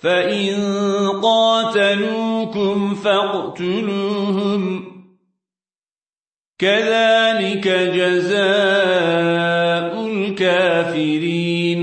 فإن قاتلوكم فاقتلوهم كذلك جزاء الكافرين